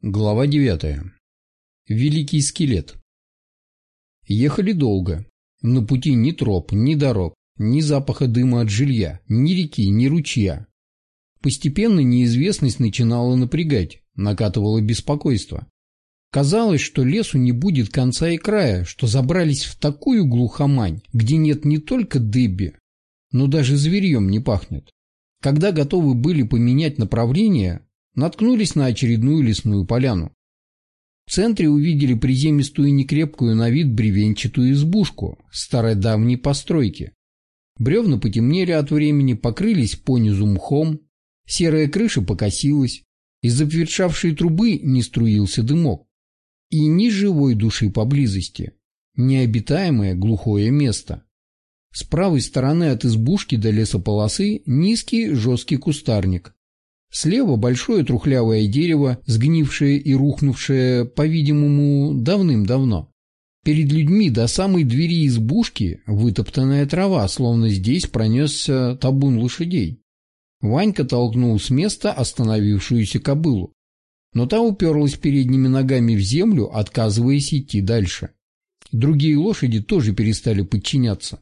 Глава 9. Великий скелет. Ехали долго. На пути ни троп, ни дорог, ни запаха дыма от жилья, ни реки, ни ручья. Постепенно неизвестность начинала напрягать, накатывала беспокойство. Казалось, что лесу не будет конца и края, что забрались в такую глухомань, где нет не только дыбби, но даже зверьем не пахнет. Когда готовы были поменять направление, наткнулись на очередную лесную поляну. В центре увидели приземистую некрепкую на вид бревенчатую избушку старой давней постройки. Бревна потемнели от времени, покрылись понизу мхом, серая крыша покосилась, из обветшавшей трубы не струился дымок. И ни живой души поблизости, необитаемое глухое место. С правой стороны от избушки до лесополосы низкий жесткий кустарник, Слева большое трухлявое дерево, сгнившее и рухнувшее, по-видимому, давным-давно. Перед людьми до самой двери избушки вытоптанная трава, словно здесь пронесся табун лошадей. Ванька толкнул с места остановившуюся кобылу. Но та уперлась передними ногами в землю, отказываясь идти дальше. Другие лошади тоже перестали подчиняться.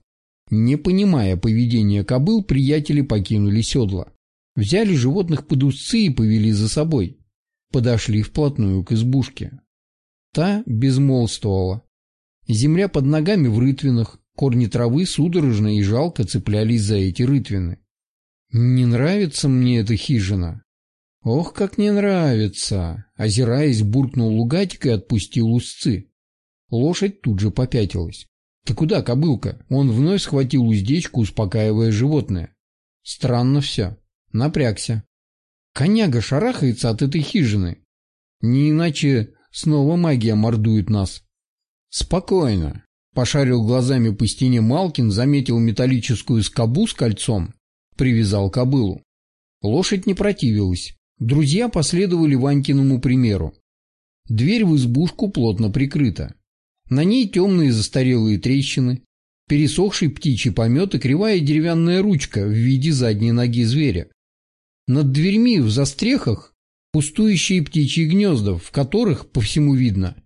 Не понимая поведения кобыл, приятели покинули седла. Взяли животных под узцы и повели за собой. Подошли вплотную к избушке. Та безмолвствовала. Земля под ногами в рытвинах, корни травы судорожно и жалко цеплялись за эти рытвины. «Не нравится мне эта хижина?» «Ох, как не нравится!» Озираясь, буркнул лугатик и отпустил узцы. Лошадь тут же попятилась. «Ты куда, кобылка?» Он вновь схватил уздечку, успокаивая животное. «Странно все. Напрягся. Коняга шарахается от этой хижины. Не иначе снова магия мордует нас. Спокойно. Пошарил глазами по стене Малкин, заметил металлическую скобу с кольцом, привязал кобылу. Лошадь не противилась. Друзья последовали Ванькиному примеру. Дверь в избушку плотно прикрыта. На ней темные застарелые трещины, пересохший птичий помет и кривая деревянная ручка в виде задней ноги зверя. Над дверьми в застрехах пустующие птичьи гнезда, в которых, по всему видно,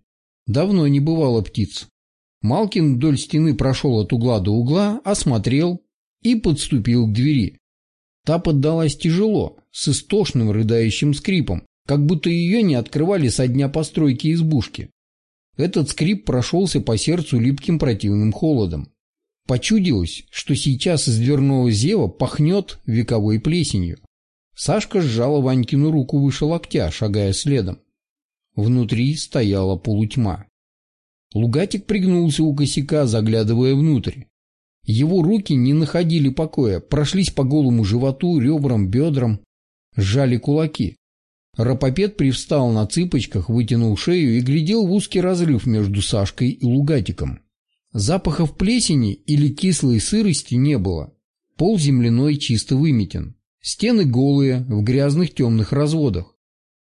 давно не бывало птиц. Малкин вдоль стены прошел от угла до угла, осмотрел и подступил к двери. Та поддалась тяжело, с истошным рыдающим скрипом, как будто ее не открывали со дня постройки избушки. Этот скрип прошелся по сердцу липким противным холодом. Почудилось, что сейчас из дверного зева пахнет вековой плесенью. Сашка сжала Ванькину руку выше локтя, шагая следом. Внутри стояла полутьма. Лугатик пригнулся у косяка, заглядывая внутрь. Его руки не находили покоя, прошлись по голому животу, ребрам, бедрам, сжали кулаки. Рапопед привстал на цыпочках, вытянул шею и глядел в узкий разрыв между Сашкой и Лугатиком. Запахов плесени или кислой сырости не было. Пол земляной чисто выметен. Стены голые, в грязных темных разводах.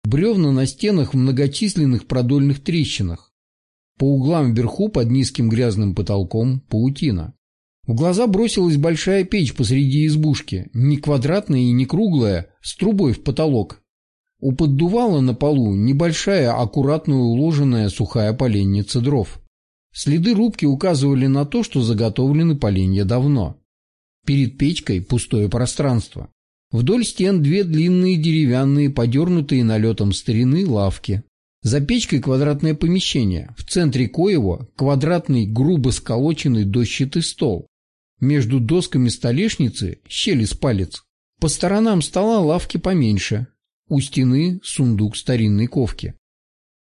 Бревна на стенах в многочисленных продольных трещинах. По углам вверху под низким грязным потолком паутина. В глаза бросилась большая печь посреди избушки, не квадратная и не круглая, с трубой в потолок. У поддувала на полу небольшая, аккуратно уложенная сухая поленница дров. Следы рубки указывали на то, что заготовлены поленья давно. Перед печкой пустое пространство. Вдоль стен две длинные деревянные, подернутые налетом старины, лавки. За печкой квадратное помещение, в центре коего квадратный, грубо сколоченный дощатый стол. Между досками столешницы щели с палец. По сторонам стола лавки поменьше. У стены сундук старинной ковки.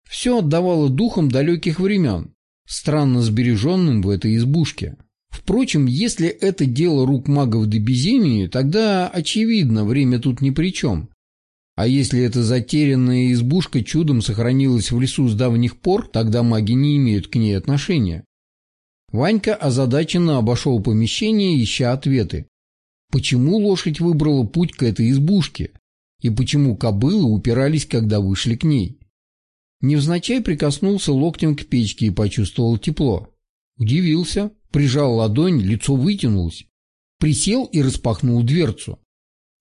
Все отдавало духом далеких времен, странно сбереженным в этой избушке. Впрочем, если это дело рук магов до тогда, очевидно, время тут ни при чем. А если эта затерянная избушка чудом сохранилась в лесу с давних пор, тогда маги не имеют к ней отношения. Ванька озадаченно обошел помещение, ища ответы. Почему лошадь выбрала путь к этой избушке? И почему кобылы упирались, когда вышли к ней? Невзначай прикоснулся локтем к печке и почувствовал тепло. Удивился, прижал ладонь, лицо вытянулось. Присел и распахнул дверцу.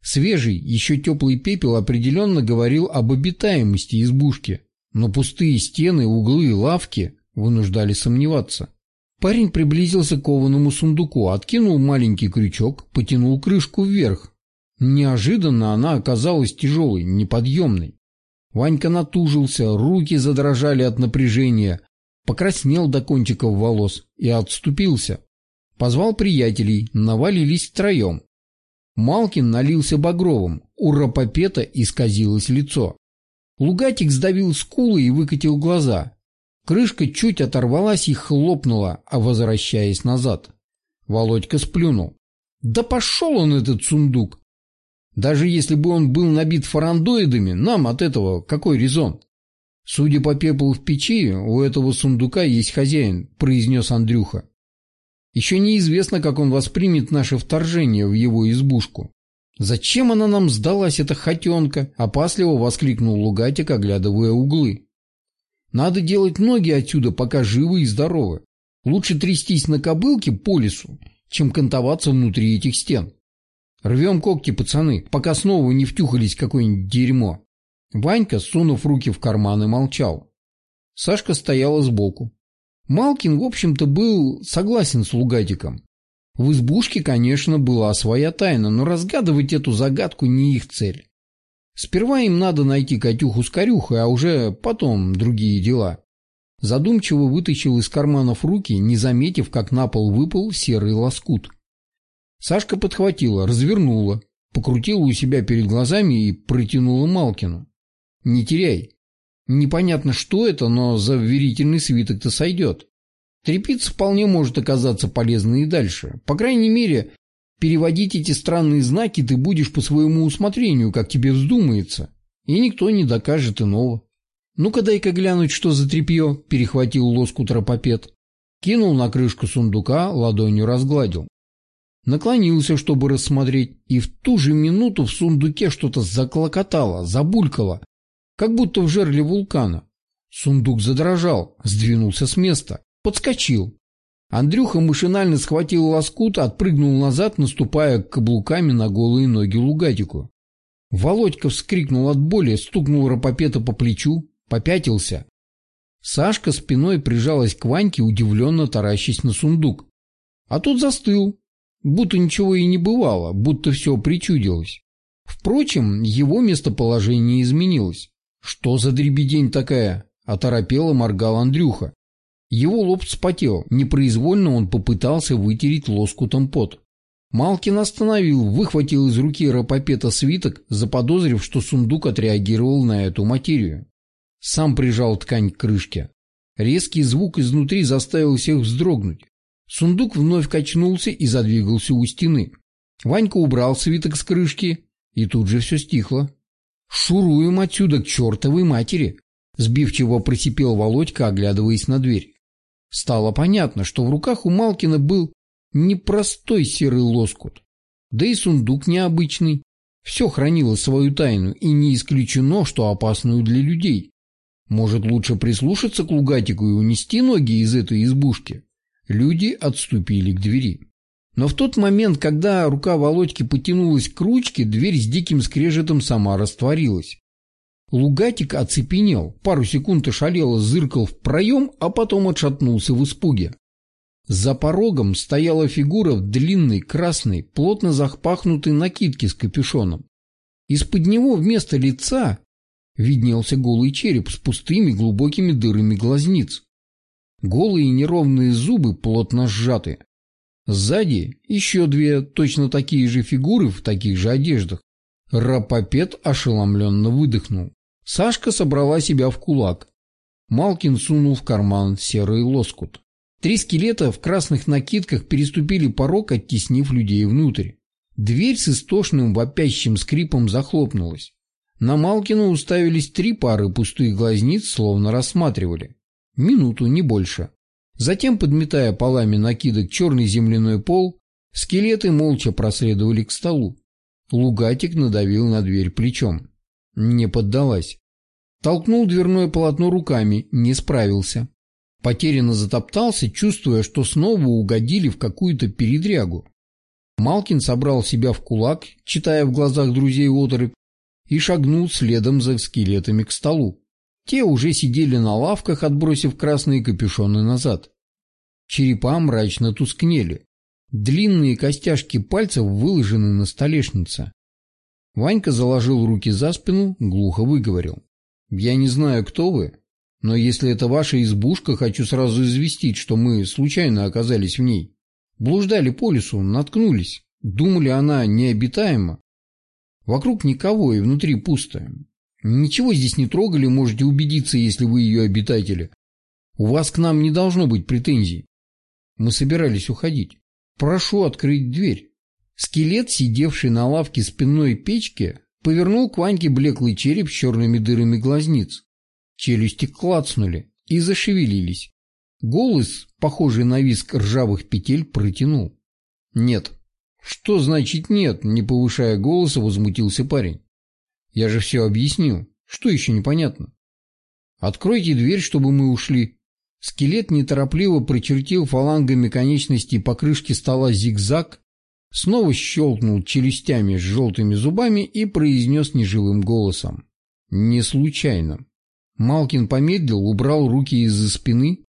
Свежий, еще теплый пепел определенно говорил об обитаемости избушки. но пустые стены, углы и лавки вынуждали сомневаться. Парень приблизился к кованому сундуку, откинул маленький крючок, потянул крышку вверх. Неожиданно она оказалась тяжелой, неподъемной. Ванька натужился, руки задрожали от напряжения, покраснел до кончиков волос и отступился. Позвал приятелей, навалились втроем. Малкин налился багровым, у Рапопета исказилось лицо. Лугатик сдавил скулы и выкатил глаза. Крышка чуть оторвалась и хлопнула, а возвращаясь назад. Володька сплюнул. Да пошел он, этот сундук! Даже если бы он был набит фарандоидами, нам от этого какой резон? Судя по пеплу в печи, у этого сундука есть хозяин, произнес Андрюха. Еще неизвестно, как он воспримет наше вторжение в его избушку. «Зачем она нам сдалась, эта хотенка?» – опасливо воскликнул Лугатик, оглядывая углы. «Надо делать ноги отсюда, пока живы и здоровы. Лучше трястись на кобылке по лесу, чем кантоваться внутри этих стен. Рвем когти, пацаны, пока снова не втюхались какое-нибудь дерьмо». Ванька, сунув руки в карманы, молчал. Сашка стояла сбоку. Малкин, в общем-то, был согласен с Лугатиком. В избушке, конечно, была своя тайна, но разгадывать эту загадку не их цель. Сперва им надо найти Катюху с Корюхой, а уже потом другие дела. Задумчиво вытащил из карманов руки, не заметив, как на пол выпал серый лоскут. Сашка подхватила, развернула, покрутила у себя перед глазами и протянула Малкину. «Не теряй, Непонятно, что это, но за верительный свиток-то сойдет. Трепица вполне может оказаться полезной и дальше. По крайней мере, переводить эти странные знаки ты будешь по своему усмотрению, как тебе вздумается. И никто не докажет иного. «Ну-ка дай-ка глянуть, что за тряпье», — перехватил лоску тропопед. Кинул на крышку сундука, ладонью разгладил. Наклонился, чтобы рассмотреть, и в ту же минуту в сундуке что-то заклокотало, забулькало, как будто в жерле вулкана. Сундук задрожал, сдвинулся с места, подскочил. Андрюха машинально схватил лоскут, отпрыгнул назад, наступая каблуками на голые ноги Лугатику. Володька вскрикнул от боли, стукнул Рапопета по плечу, попятился. Сашка спиной прижалась к Ваньке, удивленно таращась на сундук. А тот застыл, будто ничего и не бывало, будто все причудилось. Впрочем, его местоположение изменилось. «Что за дребедень такая?» – оторопело моргал Андрюха. Его лоб вспотел, непроизвольно он попытался вытереть лоскутом пот. Малкин остановил, выхватил из руки Рапопета свиток, заподозрив, что сундук отреагировал на эту материю. Сам прижал ткань к крышке. Резкий звук изнутри заставил всех вздрогнуть. Сундук вновь качнулся и задвигался у стены. Ванька убрал свиток с крышки, и тут же все стихло. «Шуруем отсюда к чертовой матери!» Сбивчиво просипел Володька, оглядываясь на дверь. Стало понятно, что в руках у Малкина был непростой серый лоскут. Да и сундук необычный. Все хранило свою тайну, и не исключено, что опасную для людей. Может, лучше прислушаться к Лугатику и унести ноги из этой избушки? Люди отступили к двери. Но в тот момент, когда рука Володьки потянулась к ручке, дверь с диким скрежетом сама растворилась. Лугатик оцепенел, пару секунд ошалело, зыркал в проем, а потом отшатнулся в испуге. За порогом стояла фигура в длинной, красной, плотно захпахнутой накидке с капюшоном. Из-под него вместо лица виднелся голый череп с пустыми глубокими дырами глазниц. Голые неровные зубы плотно сжаты. Сзади еще две точно такие же фигуры в таких же одеждах. Рапопед ошеломленно выдохнул. Сашка собрала себя в кулак. Малкин сунул в карман серый лоскут. Три скелета в красных накидках переступили порог, оттеснив людей внутрь. Дверь с истошным вопящим скрипом захлопнулась. На Малкина уставились три пары пустых глазниц, словно рассматривали. Минуту, не больше. Затем, подметая полами накидок черный земляной пол, скелеты молча проследовали к столу. Лугатик надавил на дверь плечом. Не поддалась. Толкнул дверное полотно руками, не справился. Потерянно затоптался, чувствуя, что снова угодили в какую-то передрягу. Малкин собрал себя в кулак, читая в глазах друзей оторопь, и шагнул следом за скелетами к столу. Те уже сидели на лавках, отбросив красные капюшоны назад. Черепа мрачно тускнели. Длинные костяшки пальцев выложены на столешнице. Ванька заложил руки за спину, глухо выговорил. «Я не знаю, кто вы, но если это ваша избушка, хочу сразу известить, что мы случайно оказались в ней. Блуждали по лесу, наткнулись, думали, она необитаема. Вокруг никого и внутри пусто. Ничего здесь не трогали, можете убедиться, если вы ее обитатели. У вас к нам не должно быть претензий. Мы собирались уходить. Прошу открыть дверь. Скелет, сидевший на лавке спинной печки, повернул к Ваньке блеклый череп с черными дырами глазниц. Челюсти клацнули и зашевелились. Голос, похожий на виск ржавых петель, протянул. «Нет». «Что значит нет?» – не повышая голоса, возмутился парень. Я же все объяснил. Что еще непонятно? Откройте дверь, чтобы мы ушли. Скелет неторопливо прочертил фалангами конечностей покрышки стола зигзаг, снова щелкнул челюстями с желтыми зубами и произнес неживым голосом. Не случайно. Малкин помедлил, убрал руки из-за спины,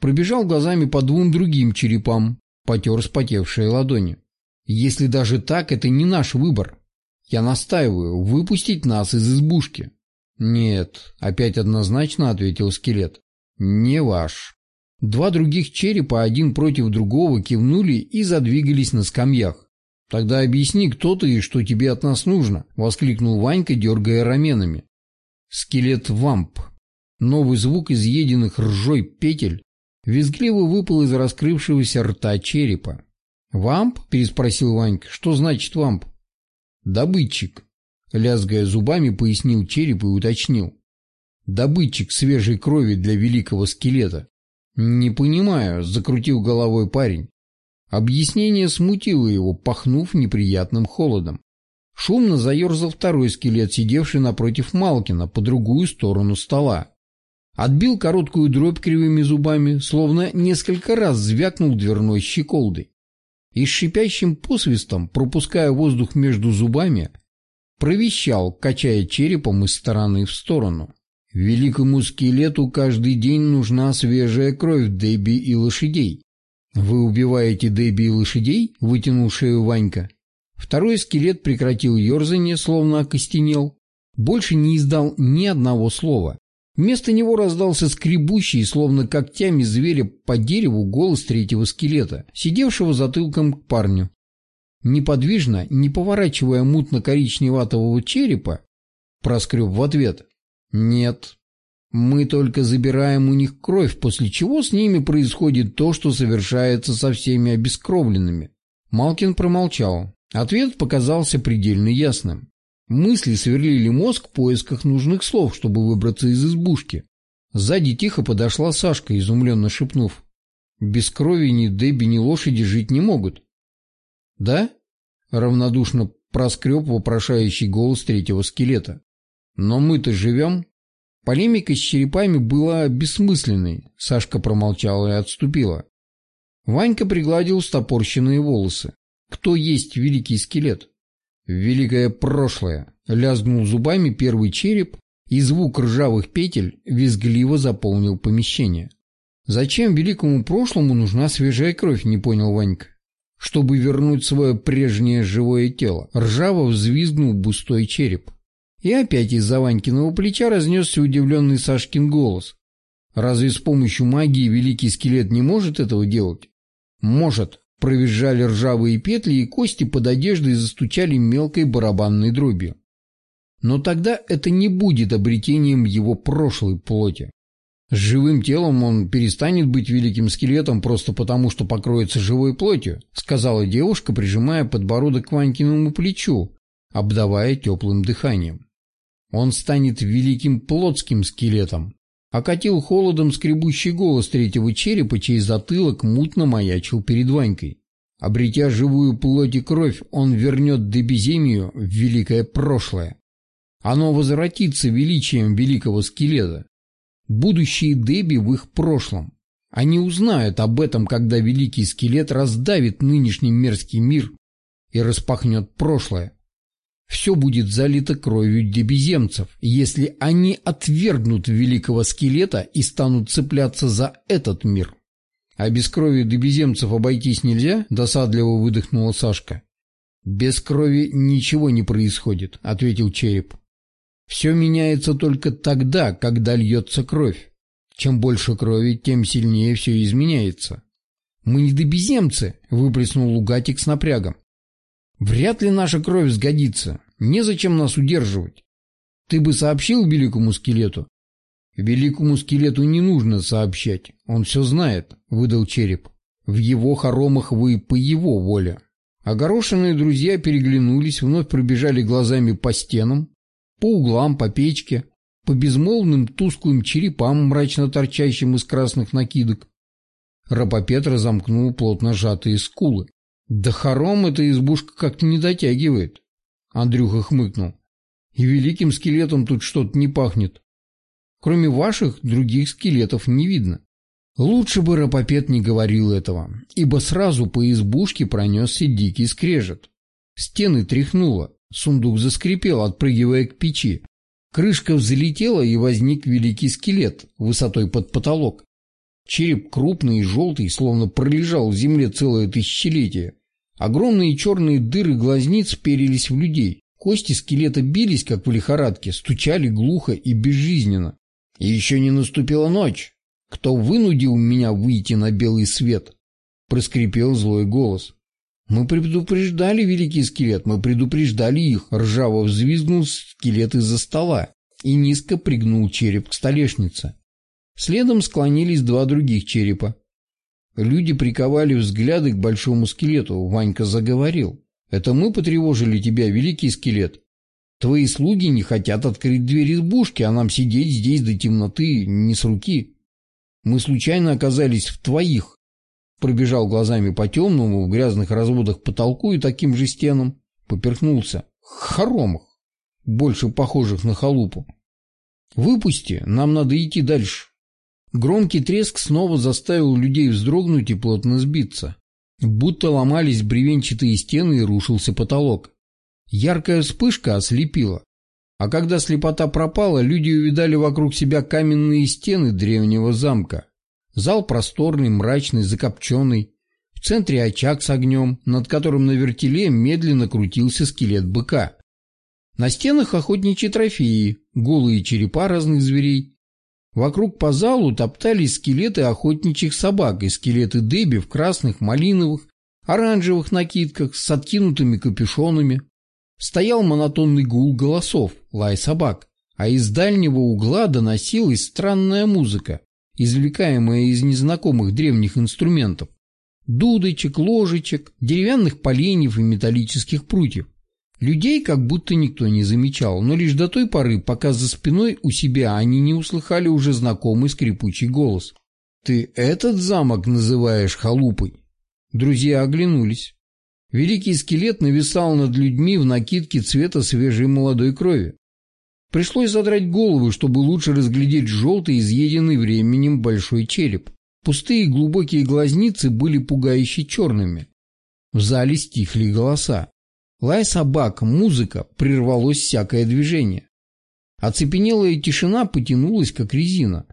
пробежал глазами по двум другим черепам, потер спотевшие ладони. Если даже так, это не наш выбор. Я настаиваю, выпустить нас из избушки. Нет, опять однозначно ответил скелет. Не ваш. Два других черепа один против другого кивнули и задвигались на скамьях. «Тогда объясни, кто ты и что тебе от нас нужно», — воскликнул Ванька, дергая раменами. Скелет-вамп. Новый звук изъеденных ржой петель визгливо выпал из раскрывшегося рта черепа. «Вамп?» — переспросил Ванька. «Что значит вамп?» «Добытчик», — лязгая зубами, пояснил череп и уточнил. «Добытчик свежей крови для великого скелета». «Не понимаю», — закрутил головой парень. Объяснение смутило его, пахнув неприятным холодом. Шумно заерзал второй скелет, сидевший напротив Малкина, по другую сторону стола. Отбил короткую дробь кривыми зубами, словно несколько раз звякнул дверной щеколдой и с шипящим посвистом, пропуская воздух между зубами, провещал, качая черепом из стороны в сторону. Великому скелету каждый день нужна свежая кровь Дебби и лошадей. «Вы убиваете Дебби и лошадей?» — вытянул шею Ванька. Второй скелет прекратил ерзание, словно окостенел. Больше не издал ни одного слова. Вместо него раздался скребущий, словно когтями зверя по дереву, голос третьего скелета, сидевшего затылком к парню. Неподвижно, не поворачивая мутно-коричневатого черепа, проскреб в ответ. «Нет, мы только забираем у них кровь, после чего с ними происходит то, что совершается со всеми обескровленными». Малкин промолчал. Ответ показался предельно ясным. Мысли сверлили мозг в поисках нужных слов, чтобы выбраться из избушки. Сзади тихо подошла Сашка, изумленно шепнув. «Без крови ни Дебби, ни лошади жить не могут». «Да?» — равнодушно проскреб вопрошающий голос третьего скелета. «Но мы-то живем». Полемика с черепами была бессмысленной. Сашка промолчала и отступила. Ванька пригладил стопорщенные волосы. Кто есть великий скелет? Великое прошлое. Лязгнул зубами первый череп, и звук ржавых петель визгливо заполнил помещение. Зачем великому прошлому нужна свежая кровь, не понял Ванька. Чтобы вернуть свое прежнее живое тело. Ржаво взвизгнул густой череп. И опять из-за Ванькиного плеча разнесся удивленный Сашкин голос. Разве с помощью магии великий скелет не может этого делать? Может, Провизжали ржавые петли, и кости под одеждой застучали мелкой барабанной дробью. Но тогда это не будет обретением его прошлой плоти. С живым телом он перестанет быть великим скелетом просто потому, что покроется живой плотью, сказала девушка, прижимая подбородок к Ванькиному плечу, обдавая теплым дыханием. Он станет великим плотским скелетом. Окатил холодом скребущий голос третьего черепа, чей затылок мутно маячил перед Ванькой. Обретя живую плоть и кровь, он вернет Дебиземию в великое прошлое. Оно возвратится величием великого скелета. Будущие Деби в их прошлом. Они узнают об этом, когда великий скелет раздавит нынешний мерзкий мир и распахнет прошлое. Все будет залито кровью дебеземцев, если они отвергнут великого скелета и станут цепляться за этот мир. А без крови дебеземцев обойтись нельзя, досадливо выдохнула Сашка. Без крови ничего не происходит, ответил череп. Все меняется только тогда, когда льется кровь. Чем больше крови, тем сильнее все изменяется. Мы не добеземцы, выплеснул Лугатик с напрягом. Вряд ли наша кровь сгодится. Незачем нас удерживать. Ты бы сообщил великому скелету? Великому скелету не нужно сообщать. Он все знает, выдал череп. В его хоромах вы по его воле. Огорошенные друзья переглянулись, вновь пробежали глазами по стенам, по углам, по печке, по безмолвным тусклым черепам, мрачно торчащим из красных накидок. Рапопет разомкнул плотно сжатые скулы. «Да хором эта избушка как-то не дотягивает», — Андрюха хмыкнул. «И великим скелетом тут что-то не пахнет. Кроме ваших, других скелетов не видно». Лучше бы Рапопет не говорил этого, ибо сразу по избушке пронесся дикий скрежет. Стены тряхнуло, сундук заскрипел, отпрыгивая к печи. Крышка взлетела, и возник великий скелет, высотой под потолок. Череп крупный и желтый, словно пролежал в земле целое тысячелетие. Огромные черные дыры глазниц перились в людей. Кости скелета бились, как в лихорадке, стучали глухо и безжизненно. И еще не наступила ночь. Кто вынудил меня выйти на белый свет? Проскрипел злой голос. Мы предупреждали, великий скелет, мы предупреждали их. Ржаво взвизгнул скелет из-за стола и низко пригнул череп к столешнице. Следом склонились два других черепа. Люди приковали взгляды к большому скелету. Ванька заговорил. «Это мы потревожили тебя, великий скелет. Твои слуги не хотят открыть дверь избушки, а нам сидеть здесь до темноты не с руки. Мы случайно оказались в твоих. Пробежал глазами по темному, в грязных разводах потолку и таким же стенам. Поперхнулся. Хоромах, больше похожих на халупу. Выпусти, нам надо идти дальше. Громкий треск снова заставил людей вздрогнуть и плотно сбиться. Будто ломались бревенчатые стены и рушился потолок. Яркая вспышка ослепила. А когда слепота пропала, люди увидали вокруг себя каменные стены древнего замка. Зал просторный, мрачный, закопченный. В центре очаг с огнем, над которым на вертеле медленно крутился скелет быка. На стенах охотничьи трофеи, голые черепа разных зверей. Вокруг по залу топтались скелеты охотничьих собак и скелеты Деби в красных, малиновых, оранжевых накидках с откинутыми капюшонами. Стоял монотонный гул голосов, лай собак, а из дальнего угла доносилась странная музыка, извлекаемая из незнакомых древних инструментов. Дудочек, ложечек, деревянных поленьев и металлических прутьев. Людей как будто никто не замечал, но лишь до той поры, пока за спиной у себя они не услыхали уже знакомый скрипучий голос. «Ты этот замок называешь халупой?» Друзья оглянулись. Великий скелет нависал над людьми в накидке цвета свежей молодой крови. Пришлось задрать голову, чтобы лучше разглядеть желтый, изъеденный временем большой череп. Пустые глубокие глазницы были пугающе черными. В зале стихли голоса. Лай собак, музыка, прервалось всякое движение. Оцепенелая тишина потянулась, как резина.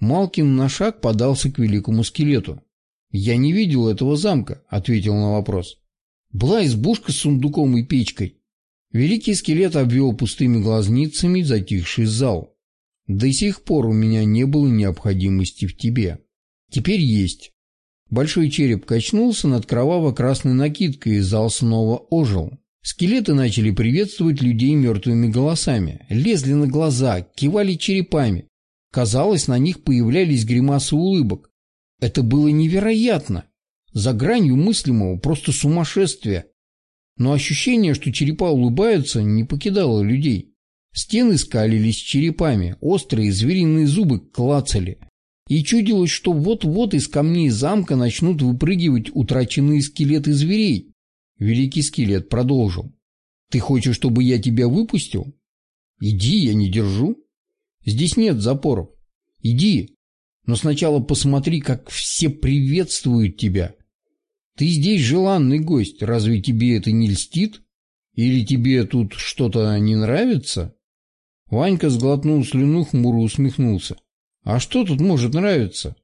Малкин на шаг подался к великому скелету. «Я не видел этого замка», — ответил на вопрос. Была избушка с сундуком и печкой. Великий скелет обвел пустыми глазницами затихший зал. До сих пор у меня не было необходимости в тебе. Теперь есть. Большой череп качнулся над кроваво-красной накидкой, и зал снова ожил. Скелеты начали приветствовать людей мертвыми голосами, лезли на глаза, кивали черепами. Казалось, на них появлялись гримасы улыбок. Это было невероятно. За гранью мыслимого просто сумасшествие. Но ощущение, что черепа улыбаются, не покидало людей. Стены скалились черепами, острые звериные зубы клацали. И чудилось, что вот-вот из камней замка начнут выпрыгивать утраченные скелеты зверей. Великий скелет продолжил. «Ты хочешь, чтобы я тебя выпустил? Иди, я не держу. Здесь нет запоров. Иди, но сначала посмотри, как все приветствуют тебя. Ты здесь желанный гость, разве тебе это не льстит? Или тебе тут что-то не нравится? Ванька сглотнул слюну, хмуро усмехнулся. А что тут может нравиться?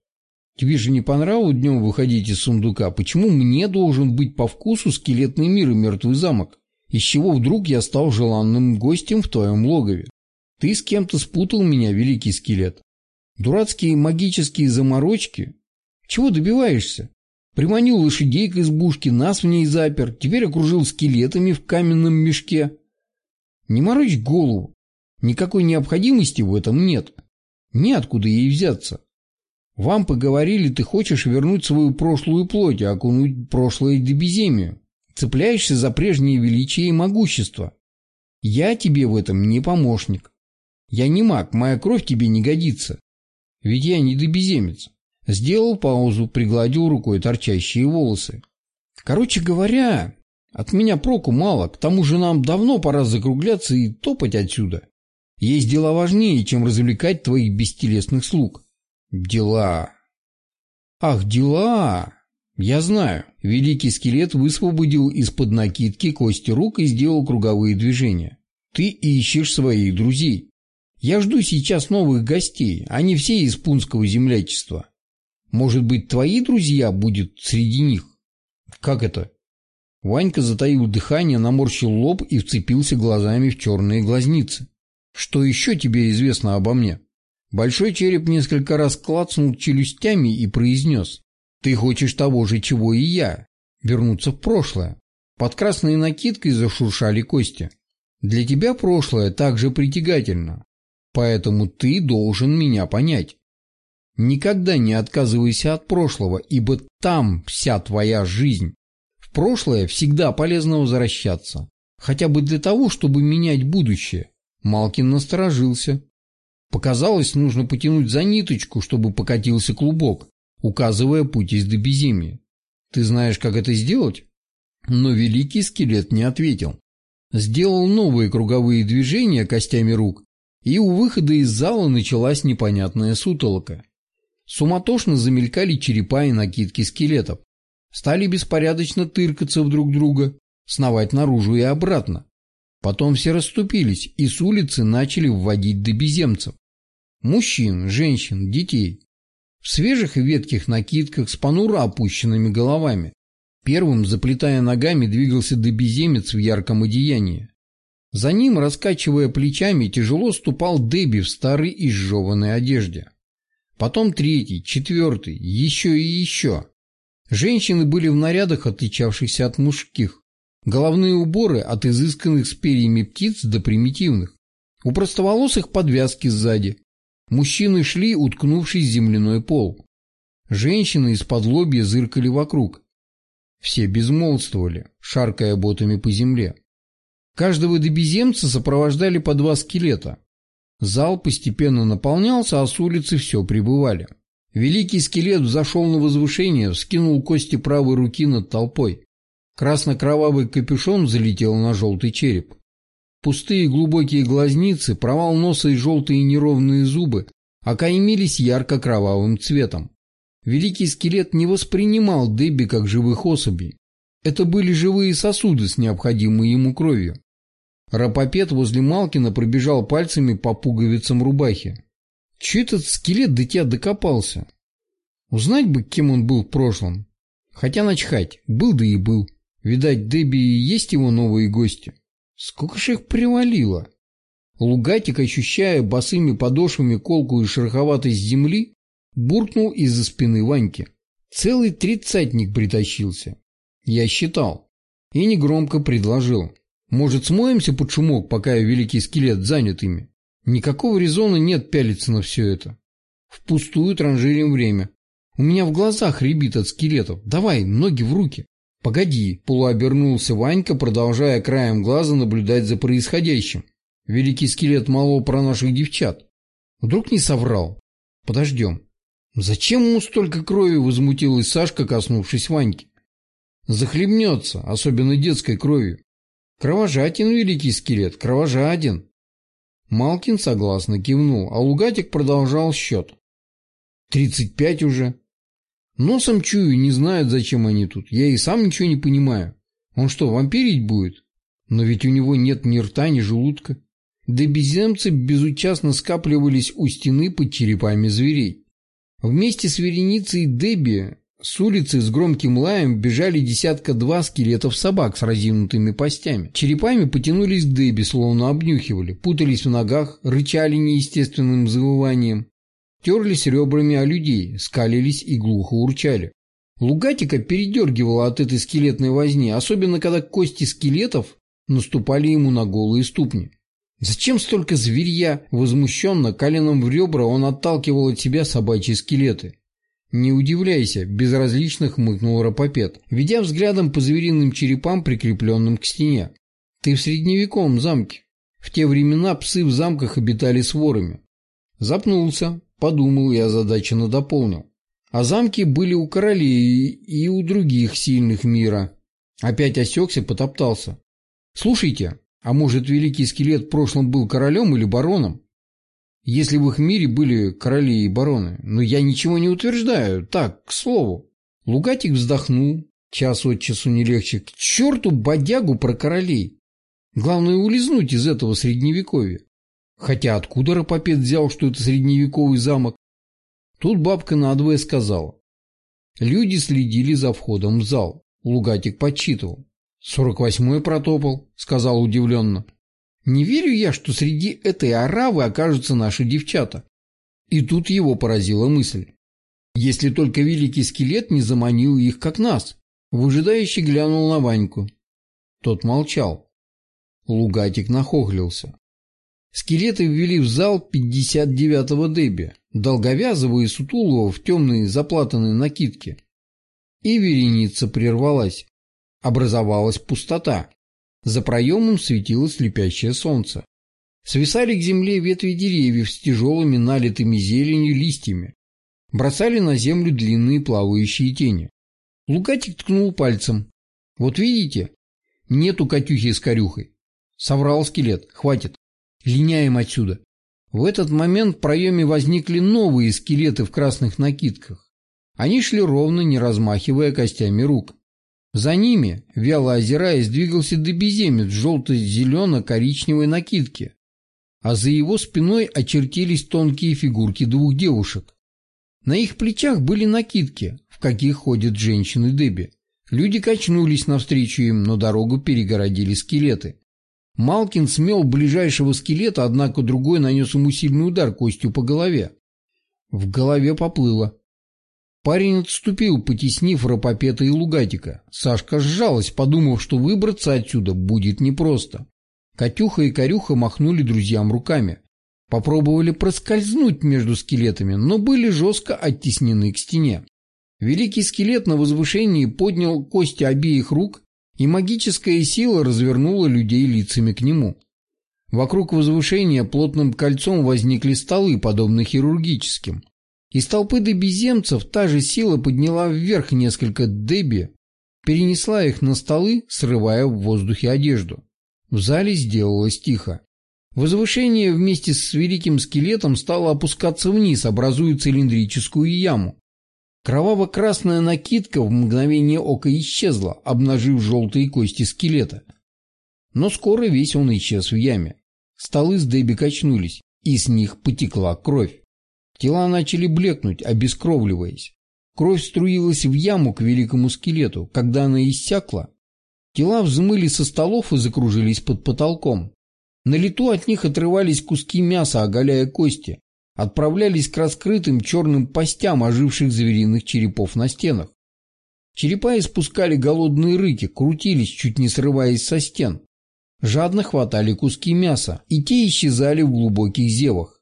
Тебе же не по нраву днем выходить из сундука. Почему мне должен быть по вкусу скелетный мир и мертвый замок? Из чего вдруг я стал желанным гостем в твоем логове? Ты с кем-то спутал меня, великий скелет. Дурацкие магические заморочки? Чего добиваешься? Приманил лошадей к избушке, нас в ней запер, теперь окружил скелетами в каменном мешке. Не морочь голову. Никакой необходимости в этом нет. Неоткуда ей взяться. Вам поговорили, ты хочешь вернуть свою прошлую плоть, окунуть прошлое до беземию. Цепляешься за прежнее величие и могущество. Я тебе в этом не помощник. Я не маг, моя кровь тебе не годится. Ведь я не добеземец. Сделал паузу, пригладил рукой торчащие волосы. Короче говоря, от меня проку мало, к тому же нам давно пора закругляться и топать отсюда. Есть дела важнее, чем развлекать твоих бестелесных слуг. Дела. Ах, дела. Я знаю. Великий скелет высвободил из-под накидки кости рук и сделал круговые движения. Ты ищешь своих друзей. Я жду сейчас новых гостей, они все из пунского землячества. Может быть, твои друзья будут среди них? Как это? Ванька затаил дыхание, наморщил лоб и вцепился глазами в черные глазницы. Что еще тебе известно обо мне? Большой череп несколько раз клацнул челюстями и произнес. «Ты хочешь того же, чего и я. Вернуться в прошлое». Под красной накидкой зашуршали кости. «Для тебя прошлое также притягательно. Поэтому ты должен меня понять. Никогда не отказывайся от прошлого, ибо там вся твоя жизнь. В прошлое всегда полезно возвращаться. Хотя бы для того, чтобы менять будущее». Малкин насторожился. Показалось, нужно потянуть за ниточку, чтобы покатился клубок, указывая путь из добеземья. Ты знаешь, как это сделать? Но великий скелет не ответил. Сделал новые круговые движения костями рук, и у выхода из зала началась непонятная сутолока. Суматошно замелькали черепа и накидки скелетов. Стали беспорядочно тыркаться в друг друга, сновать наружу и обратно. Потом все расступились, и с улицы начали вводить добеземцев. Мужчин, женщин, детей. В свежих и ветких накидках с понуро опущенными головами. Первым, заплетая ногами, двигался добеземец в ярком одеянии. За ним, раскачивая плечами, тяжело ступал Деби в старой изжеванной одежде. Потом третий, четвертый, еще и еще. Женщины были в нарядах, отличавшихся от мужских. Головные уборы от изысканных с перьями птиц до примитивных. У простоволосых подвязки сзади. Мужчины шли, уткнувшись в земляной пол. Женщины из-под лобья зыркали вокруг. Все безмолвствовали, шаркая ботами по земле. Каждого добеземца сопровождали по два скелета. Зал постепенно наполнялся, а с улицы все прибывали. Великий скелет взошел на возвышение, вскинул кости правой руки над толпой. Красно-кровавый капюшон залетел на желтый череп. Пустые глубокие глазницы, провал носа и желтые неровные зубы окаймились ярко-кровавым цветом. Великий скелет не воспринимал Дебби как живых особей. Это были живые сосуды с необходимой ему кровью. Рапопед возле Малкина пробежал пальцами по пуговицам рубахи. Че этот скелет до тебя докопался? Узнать бы, кем он был в прошлом. Хотя начхать, был да и был. Видать, Дебби и есть его новые гости. Сколько же их привалило? Лугатик, ощущая босыми подошвами колку и шероховатость земли, буркнул из-за спины Ваньки. Целый тридцатник притащился. Я считал. И негромко предложил. Может, смоемся под шумок, пока я великий скелет занят ими? Никакого резона нет пялиться на все это. Впустую транжирим время. У меня в глазах рябит от скелетов. Давай, ноги в руки. «Погоди», – полуобернулся Ванька, продолжая краем глаза наблюдать за происходящим. Великий скелет мало про наших девчат. Вдруг не соврал. Подождем. Зачем ему столько крови, возмутилась Сашка, коснувшись Ваньки. Захлебнется, особенно детской кровью. Кровожаден великий скелет, кровожаден. Малкин согласно кивнул, а Лугатик продолжал счет. Тридцать пять уже. Носом чую, не знают, зачем они тут. Я и сам ничего не понимаю. Он что, вампирить будет? Но ведь у него нет ни рта, ни желудка. Дебеземцы безучастно скапливались у стены под черепами зверей. Вместе с вереницей Деби с улицы с громким лаем бежали десятка-два скелетов собак с разинутыми постями. Черепами потянулись к Деби, словно обнюхивали, путались в ногах, рычали неестественным завыванием, терлись ребрами о людей, скалились и глухо урчали. Лугатика передергивала от этой скелетной возни, особенно когда кости скелетов наступали ему на голые ступни. Зачем столько зверья? Возмущенно, коленом в ребра он отталкивал от себя собачьи скелеты. «Не удивляйся», – безразлично хмыкнул Рапопед, ведя взглядом по звериным черепам, прикрепленным к стене. «Ты в средневековом замке. В те времена псы в замках обитали сворами». Запнулся, подумал и озадаченно дополнил. А замки были у королей и у других сильных мира. Опять осекся, потоптался. «Слушайте, а может, великий скелет в прошлом был королем или бароном? Если в их мире были короли и бароны. Но я ничего не утверждаю. Так, к слову. Лугатик вздохнул. Час от часу не легче. К черту бодягу про королей. Главное улизнуть из этого средневековья. Хотя откуда Рапопед взял, что это средневековый замок? Тут бабка надвое сказала. Люди следили за входом в зал. Лугатик подсчитывал. «Сорок восьмой протопал», — сказал удивленно. «Не верю я, что среди этой оравы окажутся наши девчата». И тут его поразила мысль. Если только великий скелет не заманил их, как нас. Выжидающий глянул на Ваньку. Тот молчал. Лугатик нахохлился. Скелеты ввели в зал 59-го Деби, долговязого и сутулого в темные заплатанные накидки. И вереница прервалась. Образовалась пустота. За проемом светило слепящее солнце. Свисали к земле ветви деревьев с тяжелыми налитыми зеленью листьями. Бросали на землю длинные плавающие тени. Лукатик ткнул пальцем. «Вот видите? Нету Катюхи с корюхой». Соврал скелет. «Хватит. Линяем отсюда». В этот момент в проеме возникли новые скелеты в красных накидках. Они шли ровно, не размахивая костями рук. За ними, вяло озираясь, двигался добеземец в желто-зелено-коричневой накидке, а за его спиной очертились тонкие фигурки двух девушек. На их плечах были накидки, в каких ходят женщины Деби. Люди качнулись навстречу им, но дорогу перегородили скелеты. Малкин смел ближайшего скелета, однако другой нанес ему сильный удар костью по голове. В голове поплыло. Парень отступил, потеснив Рапопета и Лугатика. Сашка сжалась, подумав, что выбраться отсюда будет непросто. Катюха и Корюха махнули друзьям руками. Попробовали проскользнуть между скелетами, но были жестко оттеснены к стене. Великий скелет на возвышении поднял кости обеих рук, и магическая сила развернула людей лицами к нему. Вокруг возвышения плотным кольцом возникли столы, подобно хирургическим. Из толпы добеземцев та же сила подняла вверх несколько деби, перенесла их на столы, срывая в воздухе одежду. В зале сделалось тихо. Возвышение вместе с великим скелетом стало опускаться вниз, образуя цилиндрическую яму. Кроваво-красная накидка в мгновение ока исчезла, обнажив желтые кости скелета. Но скоро весь он исчез в яме. Столы с Деби качнулись, и с них потекла кровь. Тела начали блекнуть, обескровливаясь. Кровь струилась в яму к великому скелету. Когда она иссякла, тела взмыли со столов и закружились под потолком. На лету от них отрывались куски мяса, оголяя кости, отправлялись к раскрытым черным постям оживших звериных черепов на стенах. Черепа испускали голодные рыки, крутились, чуть не срываясь со стен. Жадно хватали куски мяса, и те исчезали в глубоких зевах.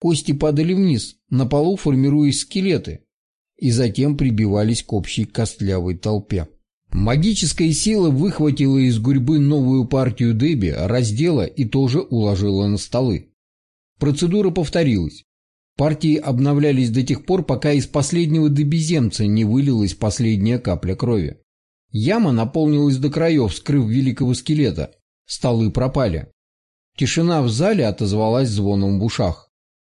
Кости падали вниз, на полу формируясь скелеты, и затем прибивались к общей костлявой толпе. Магическая сила выхватила из гурьбы новую партию Деби, раздела и тоже уложила на столы. Процедура повторилась. Партии обновлялись до тех пор, пока из последнего дебеземца не вылилась последняя капля крови. Яма наполнилась до краев, скрыв великого скелета. Столы пропали. Тишина в зале отозвалась звоном в ушах.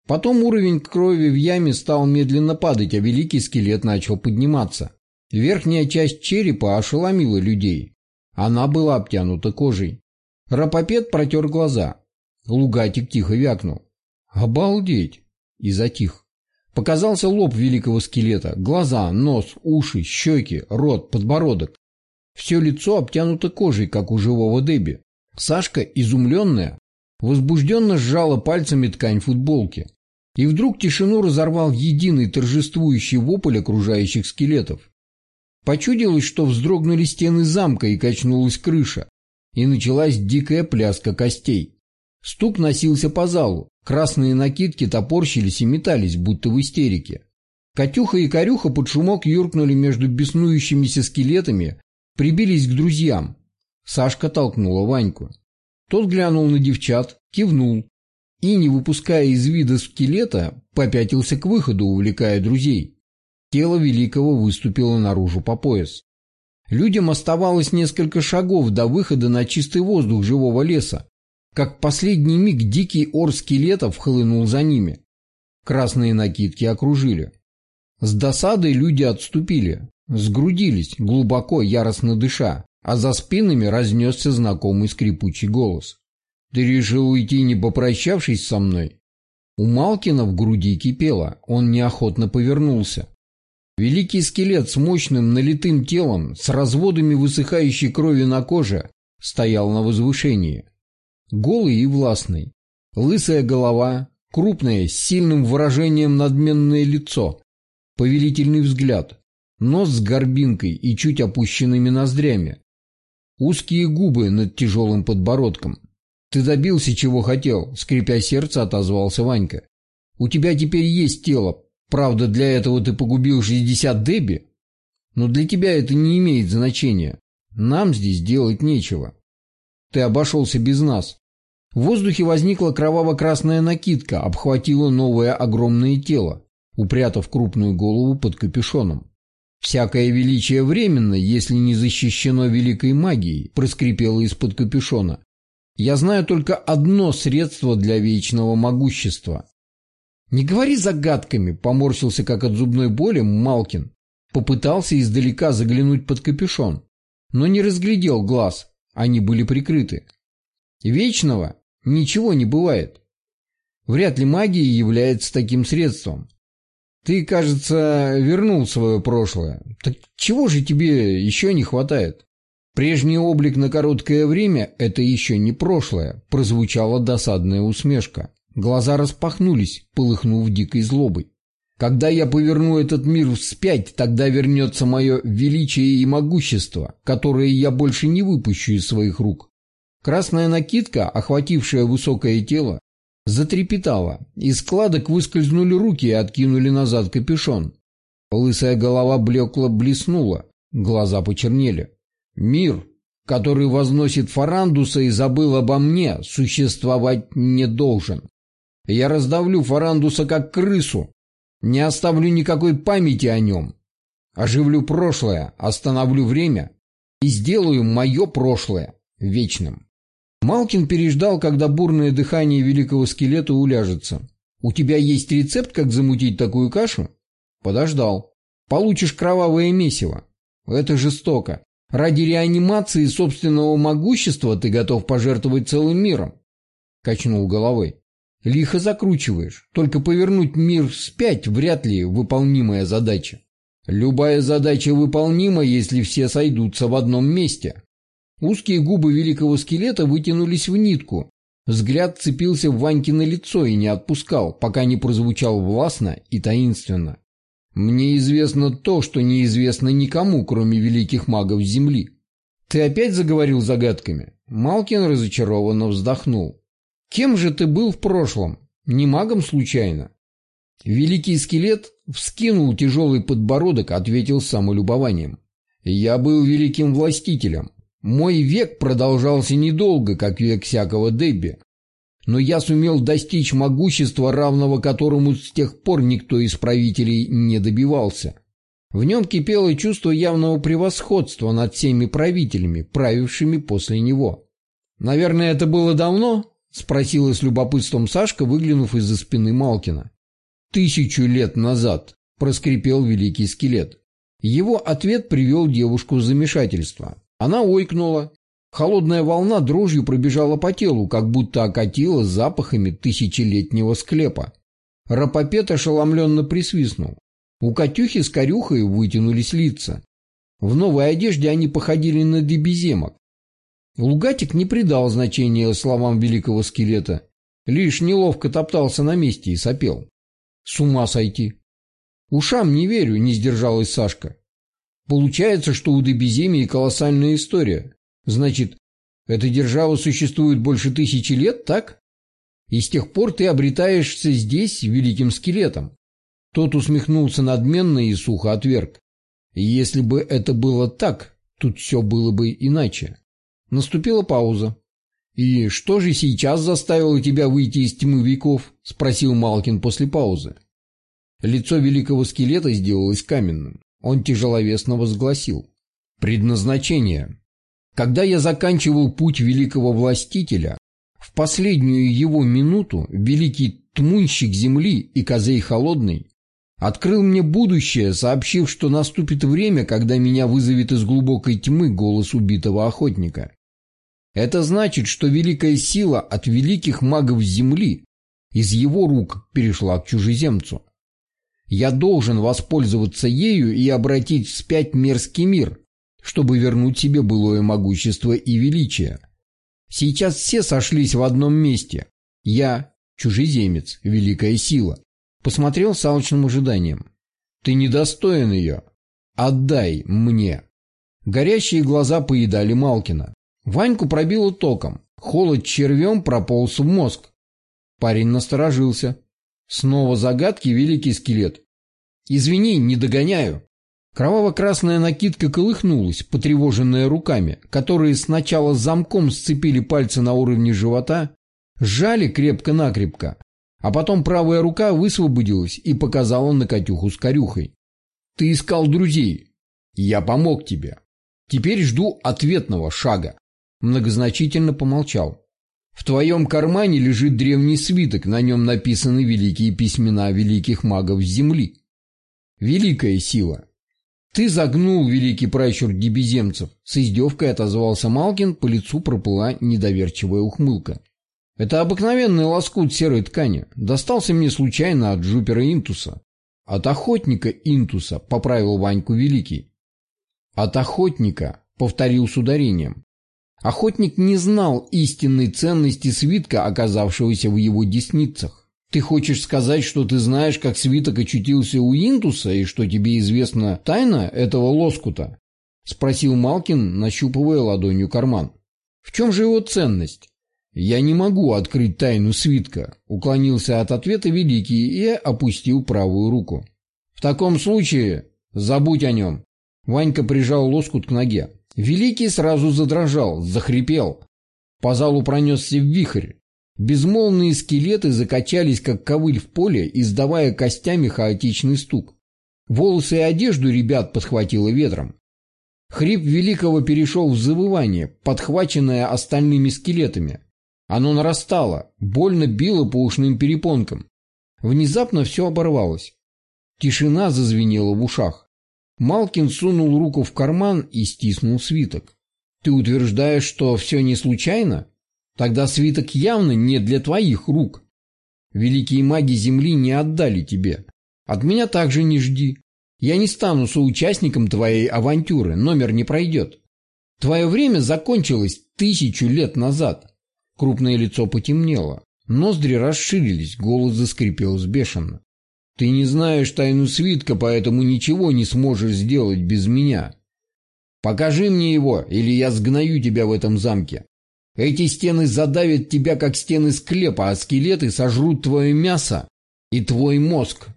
Потом уровень крови в яме стал медленно падать, а великий скелет начал подниматься. Верхняя часть черепа ошеломила людей. Она была обтянута кожей. Рапопед протер глаза. Лугатик тихо вякнул. «Обалдеть!» И затих. Показался лоб великого скелета, глаза, нос, уши, щеки, рот, подбородок. Все лицо обтянуто кожей, как у живого Деби. Сашка, изумленная, возбужденно сжала пальцами ткань футболки. И вдруг тишину разорвал единый торжествующий вопль окружающих скелетов. Почудилось, что вздрогнули стены замка и качнулась крыша, и началась дикая пляска костей. Стук носился по залу, красные накидки топорщились и метались, будто в истерике. Катюха и Корюха под шумок юркнули между беснующимися скелетами, прибились к друзьям. Сашка толкнула Ваньку. Тот глянул на девчат, кивнул и, не выпуская из вида скелета, попятился к выходу, увлекая друзей. Тело Великого выступило наружу по пояс. Людям оставалось несколько шагов до выхода на чистый воздух живого леса, как последний миг дикий ор скелетов хлынул за ними. Красные накидки окружили. С досадой люди отступили, сгрудились, глубоко, яростно дыша, а за спинами разнесся знакомый скрипучий голос. «Ты решил уйти, не попрощавшись со мной?» У Малкина в груди кипело, он неохотно повернулся. Великий скелет с мощным налитым телом, с разводами высыхающей крови на коже, стоял на возвышении. Голый и властный. Лысая голова, крупное, с сильным выражением надменное лицо, повелительный взгляд, нос с горбинкой и чуть опущенными ноздрями, узкие губы над тяжелым подбородком. «Ты добился, чего хотел», — скрипя сердце, отозвался Ванька. «У тебя теперь есть тело, Правда, для этого ты погубил 60 Деби, но для тебя это не имеет значения. Нам здесь делать нечего. Ты обошелся без нас. В воздухе возникла кроваво-красная накидка, обхватила новое огромное тело, упрятав крупную голову под капюшоном. «Всякое величие временно, если не защищено великой магией», проскрипело из-под капюшона. «Я знаю только одно средство для вечного могущества «Не говори загадками», — поморщился как от зубной боли Малкин. Попытался издалека заглянуть под капюшон, но не разглядел глаз, они были прикрыты. Вечного ничего не бывает. Вряд ли магия является таким средством. Ты, кажется, вернул свое прошлое. Так чего же тебе еще не хватает? Прежний облик на короткое время – это еще не прошлое, прозвучала досадная усмешка. Глаза распахнулись, полыхнув дикой злобой. Когда я поверну этот мир вспять, тогда вернется мое величие и могущество, которое я больше не выпущу из своих рук. Красная накидка, охватившая высокое тело, затрепетала, из складок выскользнули руки и откинули назад капюшон. Лысая голова блекла блеснула, глаза почернели. Мир, который возносит Фарандуса и забыл обо мне, существовать не должен. Я раздавлю Фарандуса как крысу, не оставлю никакой памяти о нем. Оживлю прошлое, остановлю время и сделаю мое прошлое вечным. Малкин переждал, когда бурное дыхание великого скелета уляжется. «У тебя есть рецепт, как замутить такую кашу?» Подождал. «Получишь кровавое месиво. Это жестоко. Ради реанимации собственного могущества ты готов пожертвовать целым миром?» Качнул головой. Лихо закручиваешь. Только повернуть мир вспять вряд ли выполнимая задача. Любая задача выполнима, если все сойдутся в одном месте. Узкие губы великого скелета вытянулись в нитку. Взгляд цепился в Ванькино лицо и не отпускал, пока не прозвучал властно и таинственно. «Мне известно то, что неизвестно никому, кроме великих магов Земли». «Ты опять заговорил загадками?» Малкин разочарованно вздохнул. Кем же ты был в прошлом? Не магом случайно? Великий скелет вскинул тяжелый подбородок, ответил самолюбованием. Я был великим властителем. Мой век продолжался недолго, как век всякого Дебби. Но я сумел достичь могущества, равного которому с тех пор никто из правителей не добивался. В нем кипело чувство явного превосходства над всеми правителями, правившими после него. Наверное, это было давно, — спросила с любопытством Сашка, выглянув из-за спины Малкина. «Тысячу лет назад», — проскрипел великий скелет. Его ответ привел девушку в замешательство. Она ойкнула, Холодная волна дрожью пробежала по телу, как будто окатила запахами тысячелетнего склепа. Рапопет ошеломленно присвистнул. У Катюхи с Корюхой вытянулись лица. В новой одежде они походили на дебеземок. Лугатик не придал значения словам великого скелета, лишь неловко топтался на месте и сопел. С ума сойти. Ушам не верю, не сдержалась Сашка. Получается, что у Дебеземии колоссальная история. Значит, эта держава существует больше тысячи лет, так? И с тех пор ты обретаешься здесь великим скелетом. Тот усмехнулся надменно и сухо отверг. Если бы это было так, тут все было бы иначе. Наступила пауза. «И что же сейчас заставило тебя выйти из тьмы веков?» – спросил Малкин после паузы. Лицо великого скелета сделалось каменным. Он тяжеловесно возгласил. «Предназначение. Когда я заканчивал путь великого властителя, в последнюю его минуту великий тмунщик земли и козей холодный открыл мне будущее, сообщив, что наступит время, когда меня вызовет из глубокой тьмы голос убитого охотника. Это значит, что великая сила от великих магов земли из его рук перешла к чужеземцу. Я должен воспользоваться ею и обратить вспять мерзкий мир, чтобы вернуть себе былое могущество и величие. Сейчас все сошлись в одном месте. Я, чужеземец, великая сила. Посмотрел с алчным ожиданием. Ты недостоин ее. Отдай мне. Горящие глаза поедали Малкина. Ваньку пробило током. Холод червем прополз в мозг. Парень насторожился. Снова загадки великий скелет. «Извини, не догоняю». Кроваво-красная накидка колыхнулась, потревоженная руками, которые сначала замком сцепили пальцы на уровне живота, сжали крепко-накрепко, а потом правая рука высвободилась и показала на Катюху с Корюхой. «Ты искал друзей. Я помог тебе. Теперь жду ответного шага». Многозначительно помолчал. «В твоем кармане лежит древний свиток, на нем написаны великие письмена великих магов Земли. Великая сила, «Ты загнул, великий пращур дебеземцев!» С издевкой отозвался Малкин, по лицу проплыла недоверчивая ухмылка. «Это обыкновенный лоскут серой ткани. Достался мне случайно от Джупера Интуса. От охотника Интуса», — поправил Ваньку Великий. «От охотника», — повторил с ударением. Охотник не знал истинной ценности свитка, оказавшегося в его десницах. Ты хочешь сказать, что ты знаешь, как свиток очутился у Интуса и что тебе известна тайна этого лоскута? Спросил Малкин, нащупывая ладонью карман. В чем же его ценность? Я не могу открыть тайну свитка, уклонился от ответа Великий и опустил правую руку. В таком случае забудь о нем. Ванька прижал лоскут к ноге. Великий сразу задрожал, захрипел. По залу пронесся вихрь. Безмолвные скелеты закачались, как ковыль в поле, издавая костями хаотичный стук. Волосы и одежду ребят подхватило ветром. Хрип Великого перешел в завывание, подхваченное остальными скелетами. Оно нарастало, больно било по ушным перепонкам. Внезапно все оборвалось. Тишина зазвенела в ушах. Малкин сунул руку в карман и стиснул свиток. «Ты утверждаешь, что все не случайно?» Тогда свиток явно не для твоих рук. Великие маги Земли не отдали тебе. От меня также не жди. Я не стану соучастником твоей авантюры, номер не пройдет. Твое время закончилось тысячу лет назад. Крупное лицо потемнело. Ноздри расширились, голос заскрипел сбешенно. Ты не знаешь тайну свитка, поэтому ничего не сможешь сделать без меня. Покажи мне его, или я сгною тебя в этом замке. Эти стены задавят тебя, как стены склепа, а скелеты сожрут твое мясо и твой мозг.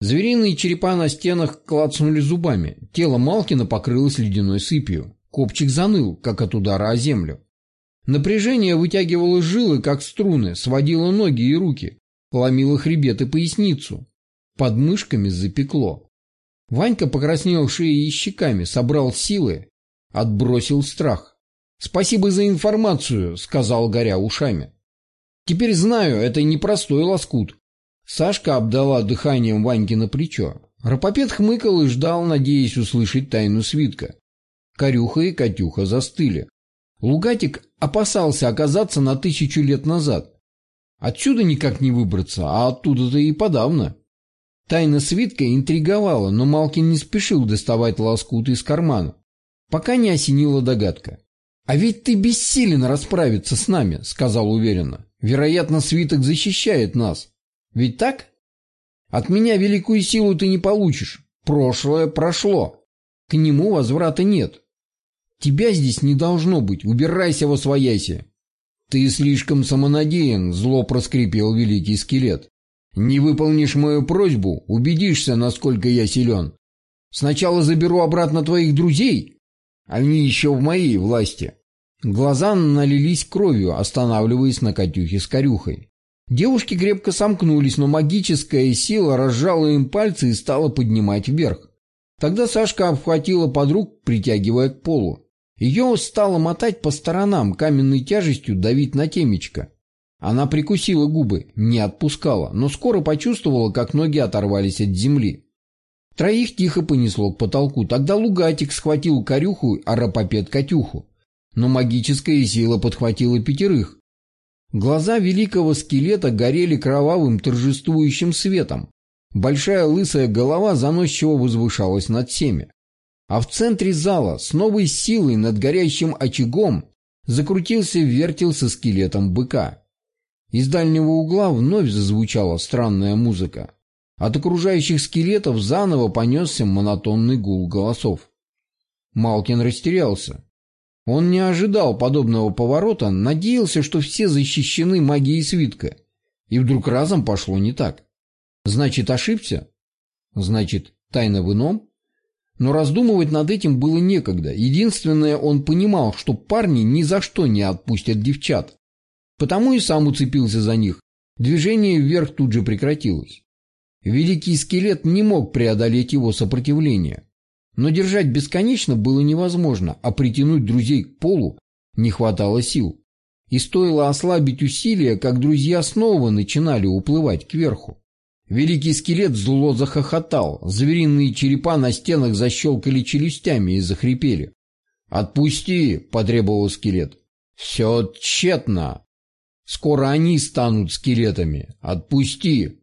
Звериные черепа на стенах клацнули зубами. Тело Малкина покрылось ледяной сыпью. Копчик заныл, как от удара о землю. Напряжение вытягивало жилы, как струны, сводило ноги и руки, ломило хребет и поясницу. Под мышками запекло. Ванька покраснел шеей и щеками, собрал силы, отбросил страх. «Спасибо за информацию», — сказал, горя ушами. «Теперь знаю, это непростой лоскут». Сашка обдала дыханием Ваньки на плечо. Рапопед хмыкал и ждал, надеясь услышать тайну свитка. Корюха и Катюха застыли. Лугатик опасался оказаться на тысячу лет назад. Отсюда никак не выбраться, а оттуда-то и подавно. Тайна свитка интриговала, но Малкин не спешил доставать лоскут из кармана, пока не осенила догадка. «А ведь ты бессилен расправиться с нами», — сказал уверенно. «Вероятно, свиток защищает нас. Ведь так? От меня великую силу ты не получишь. Прошлое прошло. К нему возврата нет. Тебя здесь не должно быть. Убирайся во свояси. Ты слишком самонадеян, зло проскрипел великий скелет. Не выполнишь мою просьбу, убедишься, насколько я силен. Сначала заберу обратно твоих друзей. Они еще в моей власти. Глаза налились кровью, останавливаясь на Катюхе с корюхой. Девушки крепко сомкнулись, но магическая сила разжала им пальцы и стала поднимать вверх. Тогда Сашка обхватила подруг, притягивая к полу. Ее стало мотать по сторонам, каменной тяжестью давить на темечко. Она прикусила губы, не отпускала, но скоро почувствовала, как ноги оторвались от земли. Троих тихо понесло к потолку. Тогда Лугатик схватил корюху, а рапопед Катюху. Но магическая сила подхватила пятерых. Глаза великого скелета горели кровавым торжествующим светом. Большая лысая голова заносчиво возвышалась над всеми. А в центре зала с новой силой над горящим очагом закрутился вертел со скелетом быка. Из дальнего угла вновь зазвучала странная музыка. От окружающих скелетов заново понесся монотонный гул голосов. Малкин растерялся. Он не ожидал подобного поворота, надеялся, что все защищены магией свитка. И вдруг разом пошло не так. Значит, ошибся? Значит, тайна в ином? Но раздумывать над этим было некогда. Единственное, он понимал, что парни ни за что не отпустят девчат. Потому и сам уцепился за них. Движение вверх тут же прекратилось. Великий скелет не мог преодолеть его сопротивление. Но держать бесконечно было невозможно, а притянуть друзей к полу не хватало сил. И стоило ослабить усилия, как друзья снова начинали уплывать кверху. Великий скелет зло захохотал, звериные черепа на стенах защелкали челюстями и захрипели. «Отпусти!» — потребовал скелет. «Все тщетно! Скоро они станут скелетами! Отпусти!»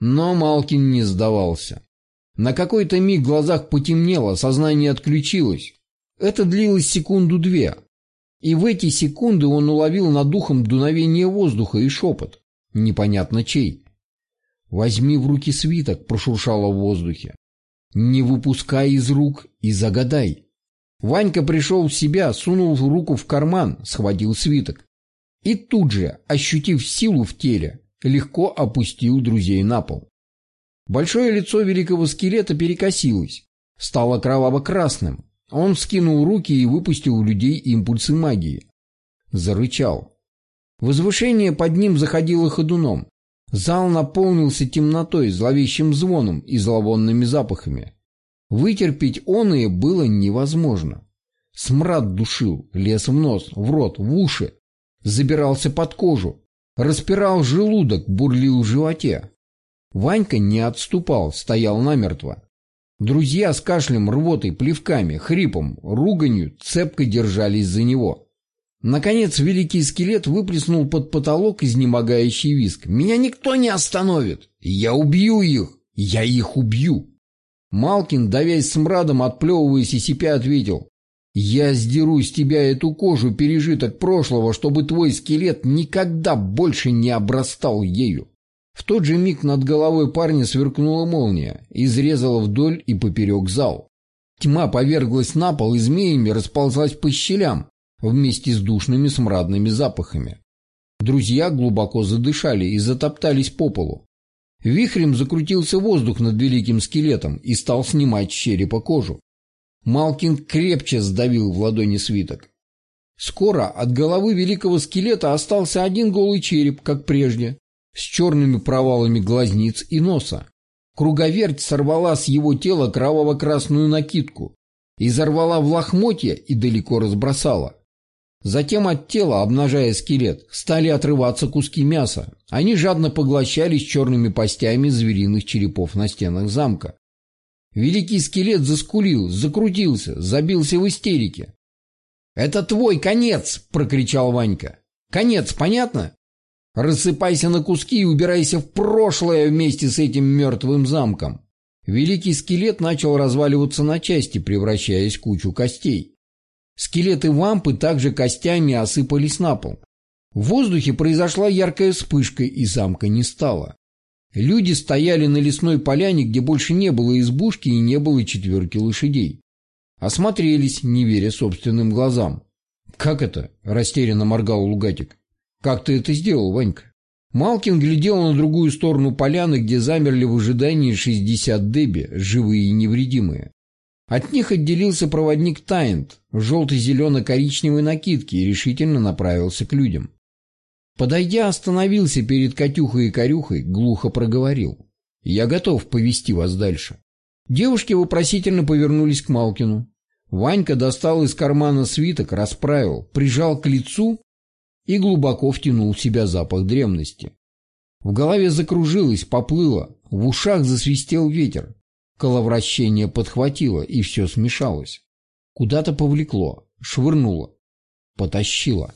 Но Малкин не сдавался. На какой-то миг в глазах потемнело, сознание отключилось. Это длилось секунду-две. И в эти секунды он уловил над духом дуновение воздуха и шепот. Непонятно чей. «Возьми в руки свиток», — прошуршало в воздухе. «Не выпускай из рук и загадай». Ванька пришел в себя, сунул руку в карман, схватил свиток. И тут же, ощутив силу в теле, легко опустил друзей на пол. Большое лицо великого скелета перекосилось, стало кроваво-красным. Он скинул руки и выпустил у людей импульсы магии. Зарычал. Возвышение под ним заходило ходуном. Зал наполнился темнотой, зловещим звоном и зловонными запахами. Вытерпеть оные было невозможно. Смрад душил, лез в нос, в рот, в уши, забирался под кожу, распирал желудок, бурлил в животе. Ванька не отступал, стоял намертво. Друзья с кашлем, рвотой, плевками, хрипом, руганью цепко держались за него. Наконец великий скелет выплеснул под потолок изнемогающий виск. «Меня никто не остановит! Я убью их! Я их убью!» Малкин, давясь смрадом, отплевываясь и сипя, ответил. «Я сдеру с тебя эту кожу пережиток прошлого, чтобы твой скелет никогда больше не обрастал ею». В тот же миг над головой парня сверкнула молния, изрезала вдоль и поперек зал. Тьма поверглась на пол и змеями расползлась по щелям, вместе с душными смрадными запахами. Друзья глубоко задышали и затоптались по полу. Вихрем закрутился воздух над великим скелетом и стал снимать с черепа кожу. Малкин крепче сдавил в ладони свиток. Скоро от головы великого скелета остался один голый череп, как прежде, с черными провалами глазниц и носа. Круговерть сорвала с его тела кроваво-красную накидку, изорвала в лохмотья и далеко разбросала. Затем от тела, обнажая скелет, стали отрываться куски мяса. Они жадно поглощались черными постями звериных черепов на стенах замка. Великий скелет заскулил, закрутился, забился в истерике. «Это твой конец!» – прокричал Ванька. «Конец, понятно? Рассыпайся на куски и убирайся в прошлое вместе с этим мертвым замком». Великий скелет начал разваливаться на части, превращаясь в кучу костей. Скелеты вампы также костями осыпались на пол. В воздухе произошла яркая вспышка, и замка не стало. Люди стояли на лесной поляне, где больше не было избушки и не было четверки лошадей. Осмотрелись, не веря собственным глазам. «Как это?» – растерянно моргал Лугатик. «Как ты это сделал, Ванька?» Малкин глядел на другую сторону поляны, где замерли в ожидании 60 деби, живые и невредимые. От них отделился проводник Тайнт в желто-зелено-коричневой накидке и решительно направился к людям. Подойдя, остановился перед Катюхой и Корюхой, глухо проговорил. «Я готов повести вас дальше». Девушки вопросительно повернулись к Малкину. Ванька достал из кармана свиток, расправил, прижал к лицу и глубоко втянул в себя запах древности. В голове закружилось, поплыло, в ушах засвистел ветер. Коловращение подхватило, и все смешалось. Куда-то повлекло, швырнуло, потащило.